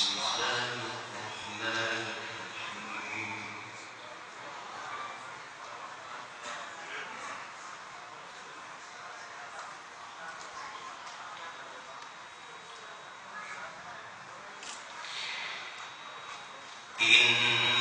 Amen. Mm.